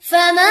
فما